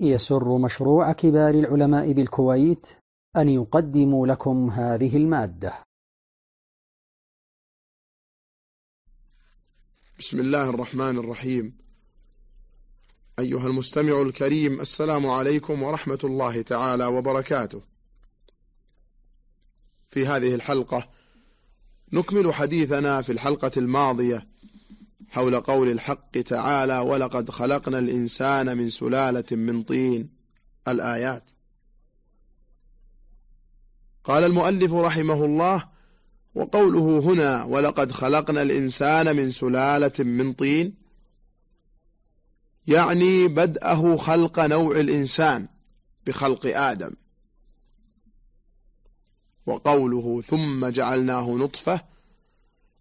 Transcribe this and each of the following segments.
يسر مشروع كبار العلماء بالكويت أن يقدم لكم هذه المادة. بسم الله الرحمن الرحيم. أيها المستمع الكريم السلام عليكم ورحمة الله تعالى وبركاته. في هذه الحلقة نكمل حديثنا في الحلقة الماضية حول قول الحق تعالى ولقد خلقنا الإنسان من سلالة من طين. الآيات. قال المؤلف رحمه الله وقوله هنا ولقد خلقنا الإنسان من سلالة من طين يعني بدأه خلق نوع الإنسان بخلق آدم. وقوله ثم جعلناه نطفة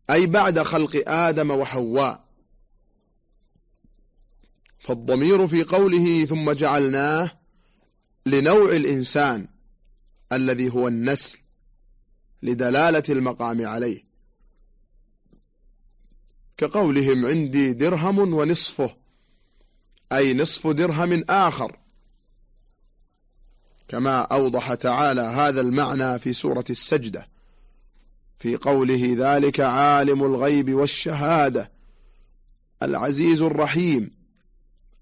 أي بعد خلق آدم وحواء. فالضمير في قوله ثم جعلناه لنوع الإنسان الذي هو النسل لدلالة المقام عليه. كقولهم عندي درهم ونصفه أي نصف درهم آخر. كما أوضح تعالى هذا المعنى في سورة السجدة في قوله ذلك عالم الغيب والشهادة العزيز الرحيم.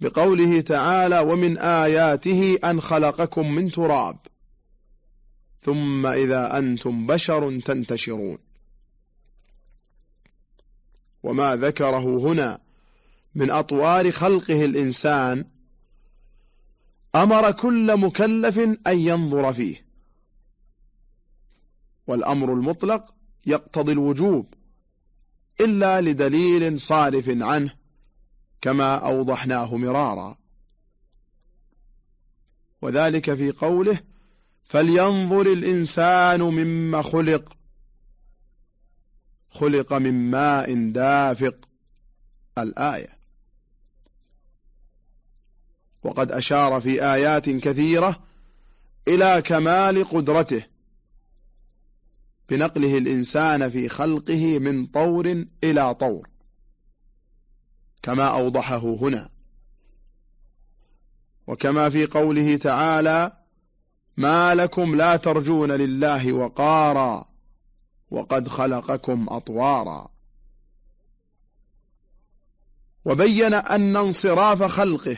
بقوله تعالى ومن آياته أن خلقكم من تراب ثم إذا أنتم بشر تنتشرون. وما ذكره هنا من أطوار خلقه الإنسان أمر كل مكلف أن ينظر فيه. والأمر المطلق يقتضي الوجوب إلا لدليل صارف عنه كما أوضحناه مرارا. وذلك في قوله فلينظر الإنسان مما خلق خلق من ماء دافق. الآية. وقد أشار في آيات كثيرة إلى كمال قدرته. بنقله الإنسان في خلقه من طور إلى طور. كما أوضحه هنا. وكما في قوله تعالى ما لكم لا ترجون لله وقارا وقد خلقكم أطوارا. وبين أن انصراف خلقه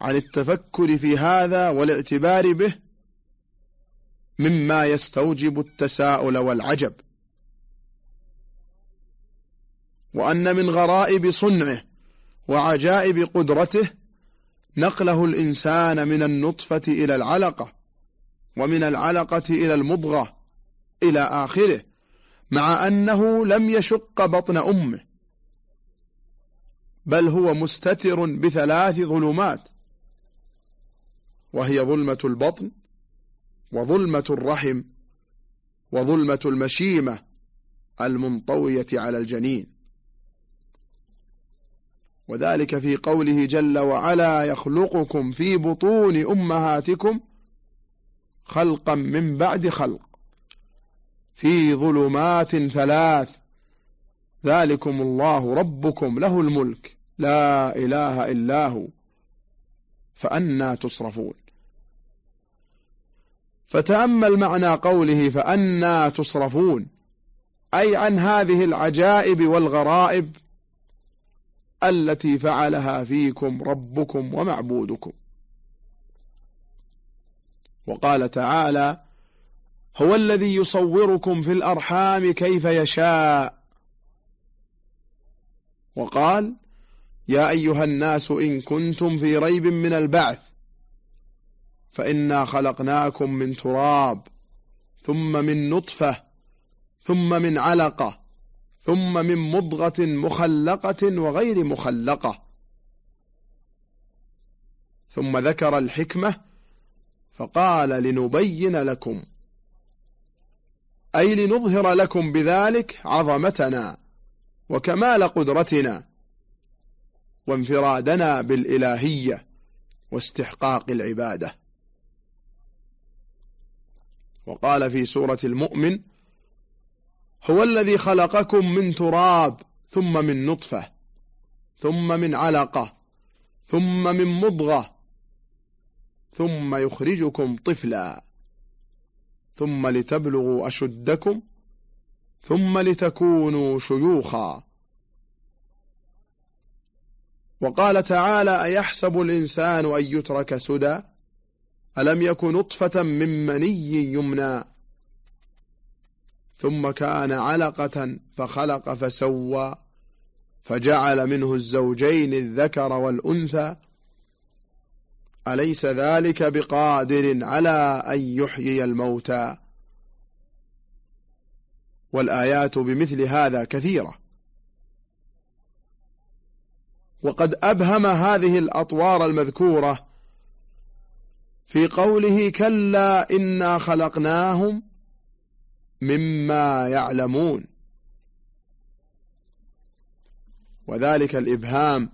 عن التفكر في هذا والاعتبار به مما يستوجب التساؤل والعجب. وأن من غرائب صنعه وعجائب قدرته نقله الإنسان من النطفة إلى العلقة ومن العلقة إلى المضغة إلى آخره مع أنه لم يشق بطن أمه بل هو مستتر بثلاث ظلمات وهي ظلمة البطن وظلمة الرحم وظلمة المشيمة المنطوية على الجنين. وذلك في قوله جل وعلا يخلقكم في بطون أمهاتكم خلقا من بعد خلق في ظلمات ثلاث ذلكم الله ربكم له الملك لا إله إلا هو فأنا تصرفون فتأمل معنى قوله فأنا تصرفون أي عن هذه العجائب والغرائب التي فعلها فيكم ربكم ومعبودكم. وقال تعالى هو الذي يصوركم في الأرحام كيف يشاء. وقال يا أيها الناس إن كنتم في ريب من البعث فإنا خلقناكم من تراب ثم من نطفة ثم من علقة ثم من مضغة مخلقة وغير مخلقة. ثم ذكر الحكمة فقال لنبين لكم أي لنظهر لكم بذلك عظمتنا وكمال قدرتنا وانفرادنا بالإلهية واستحقاق العبادة. وقال في سورة المؤمن هو الذي خلقكم من تراب ثم من نطفة ثم من علقة ثم من مضغة ثم يخرجكم طفلا ثم لتبلغوا أشدكم ثم لتكونوا شيوخا. وقال تعالى أيحسب الإنسان أن يترك سدى؟ ألم يكن نطفة من مني يمنى؟ ثم كان علقة فخلق فسوى فجعل منه الزوجين الذكر والأنثى. أليس ذلك بقادر على أن يحيي الموتى؟ والآيات بمثل هذا كثيرة. وقد أبهم هذه الأطوار المذكورة في قوله كلا إنا خلقناهم مما يعلمون. وذلك الإبهام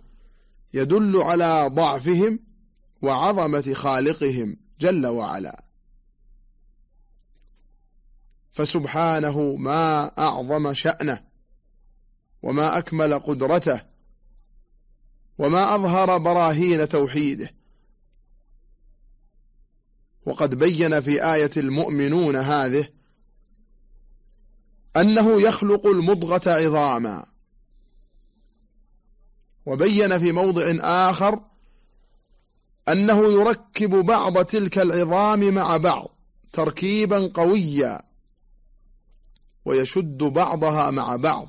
يدل على ضعفهم وعظمة خالقهم جل وعلا. فسبحانه ما أعظم شأنه وما أكمل قدرته وما أظهر براهين توحيده. وقد بين في آية المؤمنون هذه أنه يخلق المضغة عظاما. وبين في موضع آخر أنه يركب بعض تلك العظام مع بعض تركيبا قويا ويشد بعضها مع بعض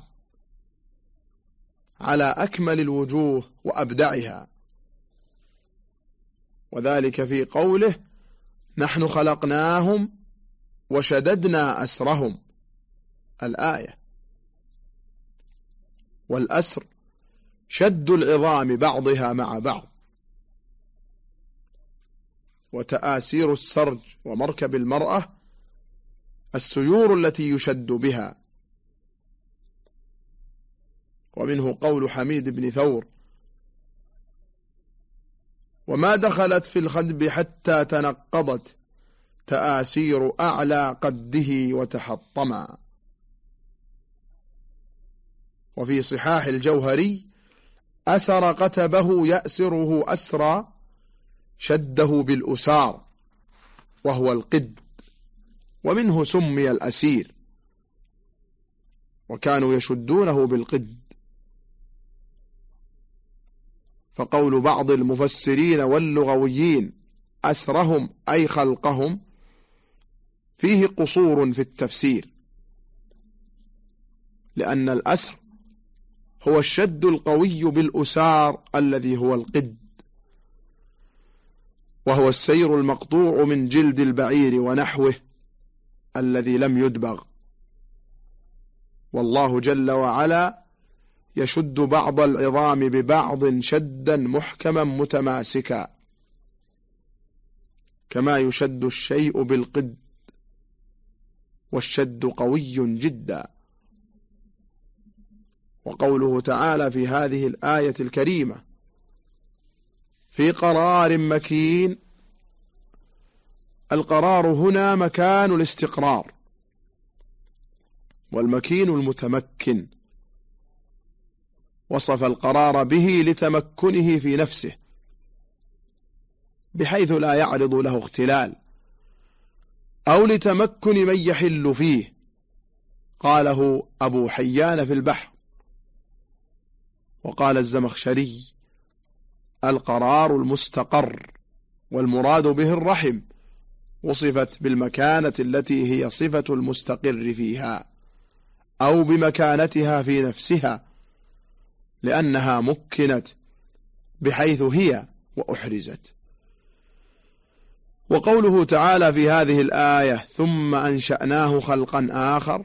على أكمل الوجوه وأبدعها. وذلك في قوله نحن خلقناهم وشددنا أسرهم. الآية. والأسر شد العظام بعضها مع بعض. وتآسير السرج ومركب المرأة السيور التي يشد بها. ومنه قول حميد بن ثور وما دخلت في الخدب حتى تنقضت تآسير أعلى قده وتحطما. وفي صحاح الجوهري أسر قتبه يأسره أسرى شده بالأسار وهو القد ومنه سمي الأسير. وكانوا يشدونه بالقد. فقول بعض المفسرين واللغويين أسرهم أي خلقهم فيه قصور في التفسير. لأن الأسر هو الشد القوي بالأسار الذي هو القد وهو السير المقطوع من جلد البعير ونحوه الذي لم يدبغ. والله جل وعلا يشد بعض العظام ببعض شدا محكما متماسكا كما يشد الشيء بالقد والشد قوي جدا. وقوله تعالى في هذه الآية الكريمة في قرار مكين القرار هنا مكان الاستقرار والمكين المتمكن وصف القرار به لتمكنه في نفسه بحيث لا يعرض له اختلال أو لتمكن من يحل فيه قاله أبو حيان في البحر. وقال الزمخشري القرار المستقر والمراد به الرحم وصفت بالمكانة التي هي صفة المستقر فيها أو بمكانتها في نفسها لأنها مكنت بحيث هي وأحرزت. وقوله تعالى في هذه الآية ثم أنشأناه خلقا آخر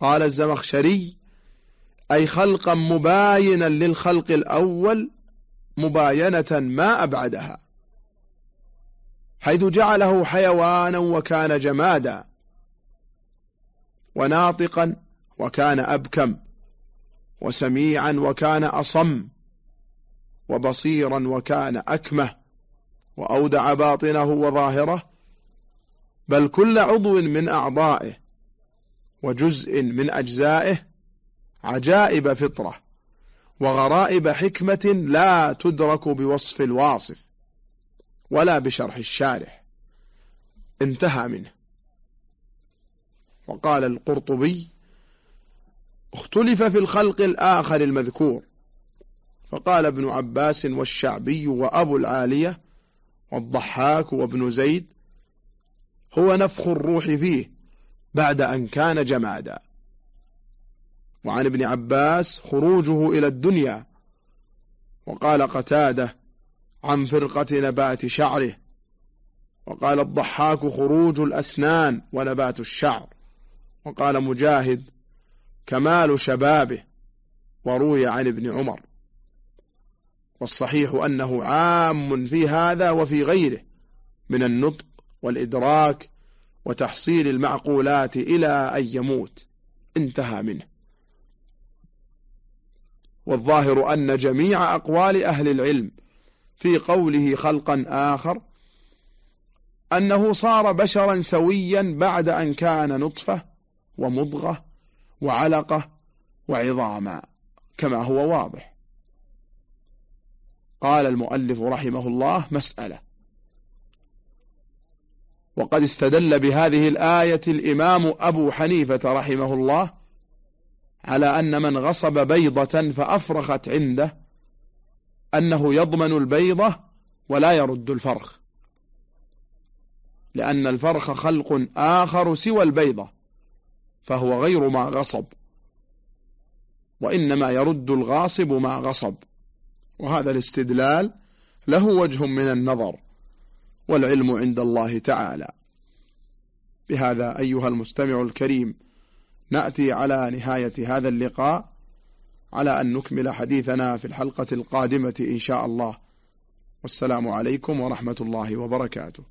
قال الزمخشري أي خلقا مباينا للخلق الأول مباينة ما أبعدها حيث جعله حيوانا وكان جمادا وناطقا وكان أبكم وسميعا وكان أصم وبصيرا وكان أكمه وأودع باطنه وظاهره بل كل عضو من أعضائه وجزء من أجزائه عجائب فطرة وغرائب حكمة لا تدرك بوصف الواصف ولا بشرح الشارح. انتهى منه. وقال القرطبي اختلف في الخلق الآخر المذكور. فقال ابن عباس والشعبي وأبو العالية والضحاك وابن زيد هو نفخ الروح فيه بعد أن كان جمادا. وعن ابن عباس خروجه إلى الدنيا. وقال قتادة عن فرقة نبات شعره. وقال الضحاك خروج الأسنان ونبات الشعر. وقال مجاهد كمال شبابه. وروي عن ابن عمر. والصحيح أنه عام في هذا وفي غيره من النطق والإدراك وتحصيل المعقولات إلى أن يموت. انتهى منه. والظاهر أن جميع أقوال أهل العلم في قوله خلقا آخر أنه صار بشرا سويا بعد أن كان نطفة ومضغة وعلقة وعظاما كما هو واضح. قال المؤلف رحمه الله مسألة وقد استدل بهذه الآية الإمام أبو حنيفة رحمه الله على أن من غصب بيضة فأفرخت عنده أنه يضمن البيضة ولا يرد الفرخ. لأن الفرخ خلق آخر سوى البيضة فهو غير ما غصب وإنما يرد الغاصب ما غصب. وهذا الاستدلال له وجه من النظر والعلم عند الله تعالى. بهذا أيها المستمع الكريم نأتي على نهاية هذا اللقاء على أن نكمل حديثنا في الحلقة القادمة إن شاء الله. والسلام عليكم ورحمة الله وبركاته.